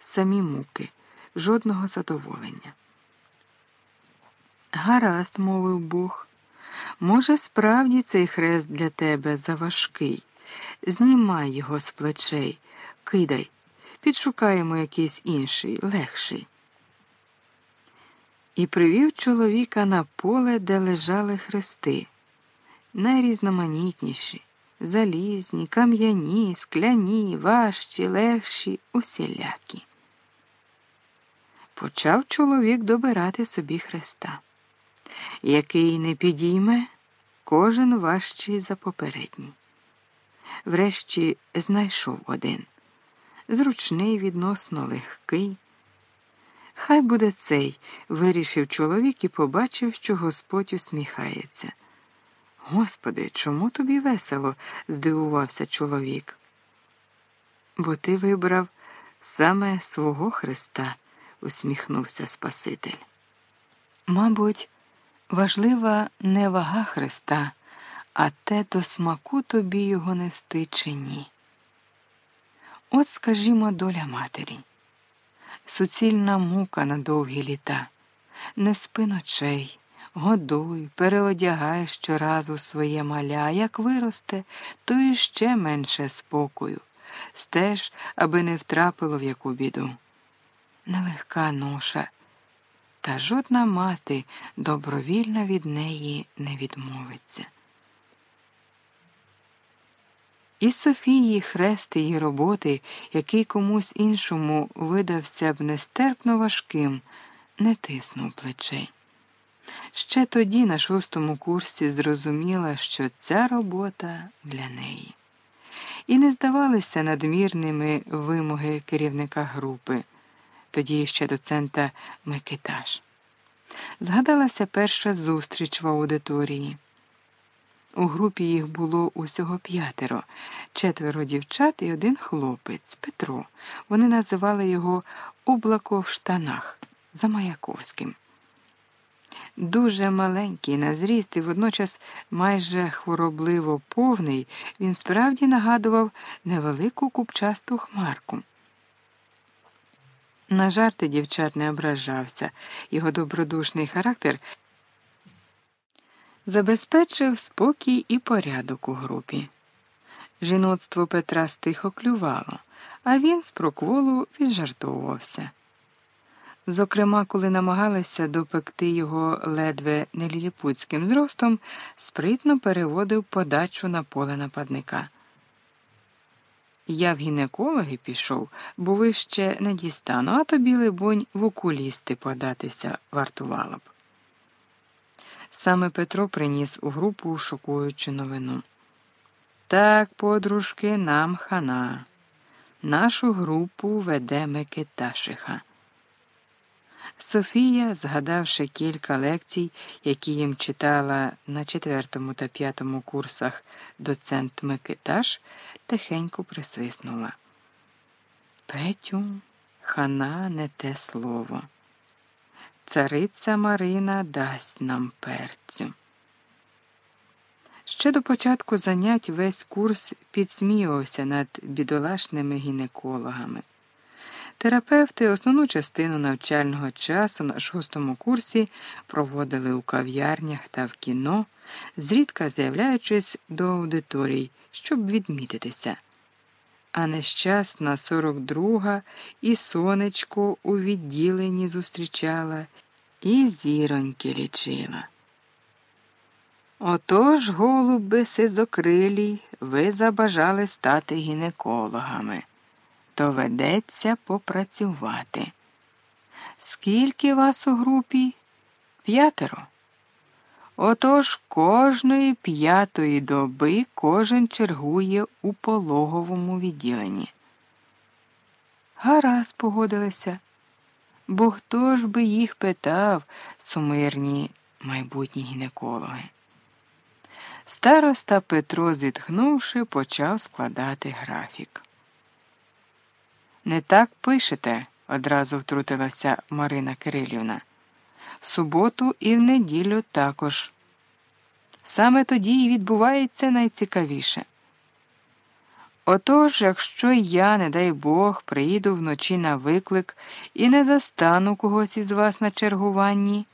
самі муки, жодного задоволення. Гаразд, мовив Бог. Може, справді цей хрест для тебе заважкий. Знімай його з плечей, кидай, підшукаємо якийсь інший, легший. І привів чоловіка на поле, де лежали хрести, найрізноманітніші, залізні, кам'яні, скляні, важчі, легші, усілякі. Почав чоловік добирати собі хреста який не підійме, кожен важчий за попередній. Врешті знайшов один зручний, відносно легкий. Хай буде цей, вирішив чоловік і побачив, що Господь усміхається. Господи, чому тобі весело? здивувався чоловік. Бо ти вибрав саме свого Христа, усміхнувся Спаситель. Мабуть, Важлива не вага Христа, а те до смаку тобі його нести чи ні. От, скажімо, доля матері, суцільна мука на довгі літа, не спи ночей, годуй, переодягай щоразу своє маля, як виросте, то іще менше спокою, стеж, аби не втрапило в яку біду. Нелегка ноша та жодна мати добровільно від неї не відмовиться. І Софії хрест її роботи, який комусь іншому видався б нестерпно важким, не тиснув плечей. Ще тоді, на шостому курсі, зрозуміла, що ця робота для неї. І не здавалися надмірними вимоги керівника групи тоді ще доцента Микиташ. Згадалася перша зустріч в аудиторії. У групі їх було усього п'ятеро, четверо дівчат і один хлопець Петро. Вони називали його облако в штанах за Маяковським. Дуже маленький на зріст і водночас майже хворобливо повний, він справді нагадував невелику купчасту хмарку. На жарти дівчат не ображався, його добродушний характер забезпечив спокій і порядок у групі. Жіноцтво Петра стихо клювало, а він з прокволу віджартовувався. Зокрема, коли намагалися допекти його ледве неліліпутським зростом, спритно переводив подачу на поле нападника. Я в гінекологи пішов, бо ви ще не дістану, а тобі, либонь, в окулісти податися вартувало б. Саме Петро приніс у групу шокуючу новину. Так, подружки, нам хана. Нашу групу веде Микиташиха. Софія, згадавши кілька лекцій, які їм читала на четвертому та п'ятому курсах доцент Микиташ, тихенько присвиснула. Петю, хана не те слово. Цариця Марина дасть нам перцю. Ще до початку занять весь курс підсміювався над бідолашними гінекологами. Терапевти основну частину навчального часу на шостому курсі проводили у кав'ярнях та в кіно, зрідка з'являючись до аудиторій, щоб відмітитися. А нещасна 42-га і сонечко у відділенні зустрічала, і зіроньки лічила. Отож, голуби сизокрилі, ви забажали стати гінекологами доведеться попрацювати. Скільки вас у групі? П'ятеро. Отож кожної п'ятої доби кожен чергує у пологовому відділенні. Гаразд погодилися, бо хто ж би їх питав, сумирні майбутні гінекологи. Староста Петро, зітхнувши, почав складати графік. Не так пишете, одразу втрутилася Марина Кирилівна. В суботу і в неділю також. Саме тоді і відбувається найцікавіше. Отож, якщо я, не дай Бог, приїду вночі на виклик і не застану когось із вас на чергуванні,